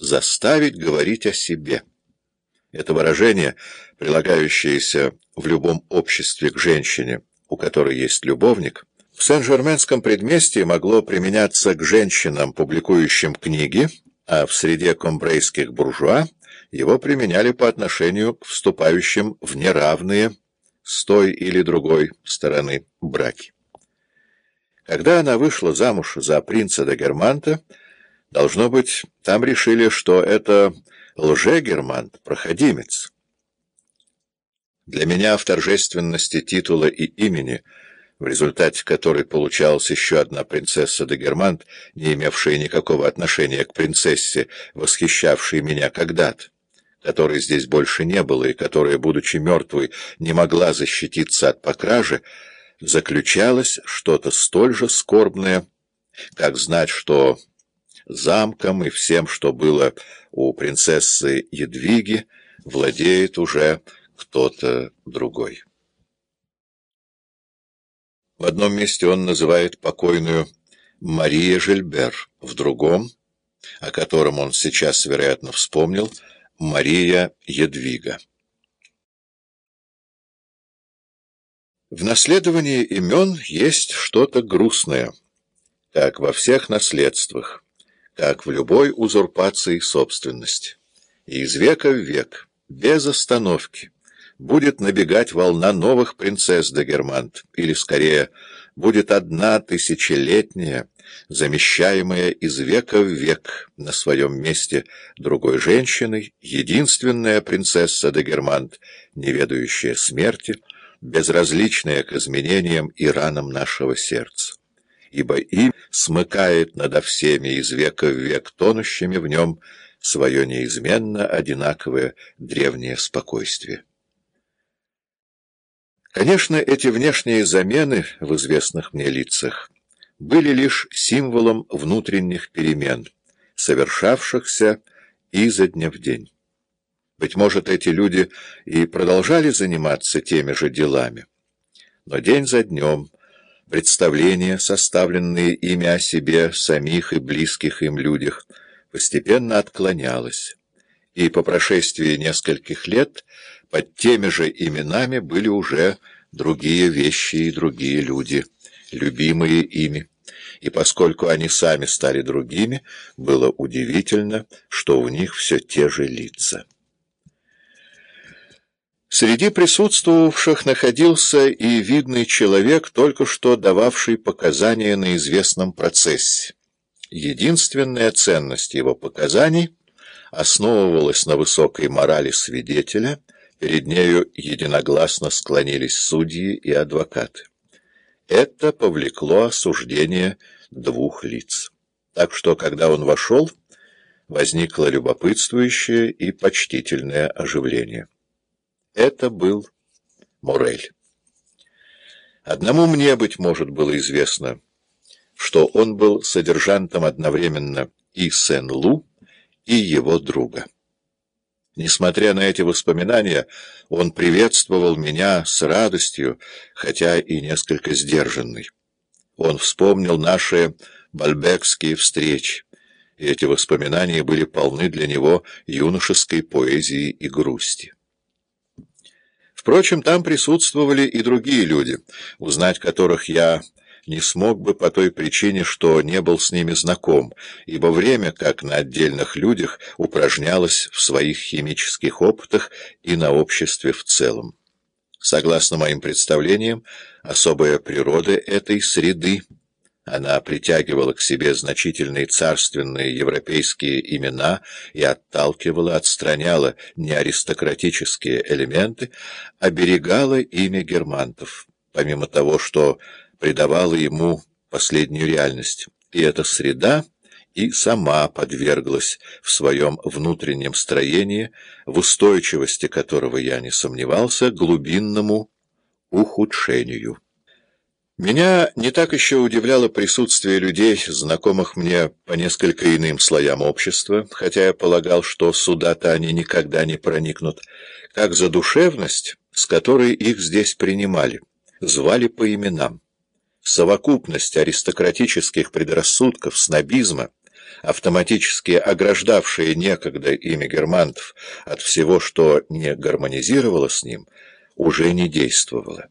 заставить говорить о себе. Это выражение, прилагающееся в любом обществе к женщине, у которой есть любовник, в Сен-Жерменском предместье могло применяться к женщинам, публикующим книги, а в среде комбрейских буржуа его применяли по отношению к вступающим в неравные с той или другой стороны браки. Когда она вышла замуж за принца де Германта, должно быть, там решили, что это лже-германт, проходимец. Для меня в торжественности титула и имени – в результате которой получалась еще одна принцесса де Германт, не имевшая никакого отношения к принцессе, восхищавшей меня когда-то, которой здесь больше не было и которая, будучи мертвой, не могла защититься от покражи, заключалось что-то столь же скорбное, как знать, что замком и всем, что было у принцессы Едвиги, владеет уже кто-то другой. В одном месте он называет покойную Мария Жильбер, в другом, о котором он сейчас, вероятно, вспомнил, Мария Едвига. В наследовании имен есть что-то грустное, как во всех наследствах, как в любой узурпации собственности. И из века в век, без остановки, будет набегать волна новых принцесс де Германт, или, скорее, будет одна тысячелетняя, замещаемая из века в век на своем месте другой женщиной, единственная принцесса де Германт, не ведающая смерти, безразличная к изменениям и ранам нашего сердца. Ибо им смыкает надо всеми из века в век тонущими в нем свое неизменно одинаковое древнее спокойствие. Конечно, эти внешние замены в известных мне лицах были лишь символом внутренних перемен, совершавшихся изо дня в день. Быть может, эти люди и продолжали заниматься теми же делами. Но день за днем представления, составленные ими о себе, самих и близких им людях, постепенно отклонялось, и по прошествии нескольких лет под теми же именами были уже другие вещи и другие люди, любимые ими. И поскольку они сами стали другими, было удивительно, что у них все те же лица. Среди присутствовавших находился и видный человек, только что дававший показания на известном процессе. Единственная ценность его показаний основывалась на высокой морали свидетеля — Перед нею единогласно склонились судьи и адвокаты. Это повлекло осуждение двух лиц. Так что, когда он вошел, возникло любопытствующее и почтительное оживление. Это был Морель. Одному мне, быть может, было известно, что он был содержантом одновременно и Сен-Лу, и его друга. Несмотря на эти воспоминания, он приветствовал меня с радостью, хотя и несколько сдержанный. Он вспомнил наши бальбекские встречи, и эти воспоминания были полны для него юношеской поэзии и грусти. Впрочем, там присутствовали и другие люди, узнать которых я не смог бы по той причине, что не был с ними знаком, ибо время, как на отдельных людях, упражнялось в своих химических опытах и на обществе в целом. Согласно моим представлениям, особая природа этой среды она притягивала к себе значительные царственные европейские имена и отталкивала, отстраняла неаристократические элементы, оберегала имя германтов, помимо того, что придавала ему последнюю реальность, и эта среда и сама подверглась в своем внутреннем строении, в устойчивости которого я не сомневался, глубинному ухудшению. Меня не так еще удивляло присутствие людей, знакомых мне по несколько иным слоям общества, хотя я полагал, что сюда-то они никогда не проникнут, как за душевность, с которой их здесь принимали, звали по именам совокупность аристократических предрассудков, снобизма, автоматически ограждавшее некогда имя германтов от всего, что не гармонизировало с ним, уже не действовало.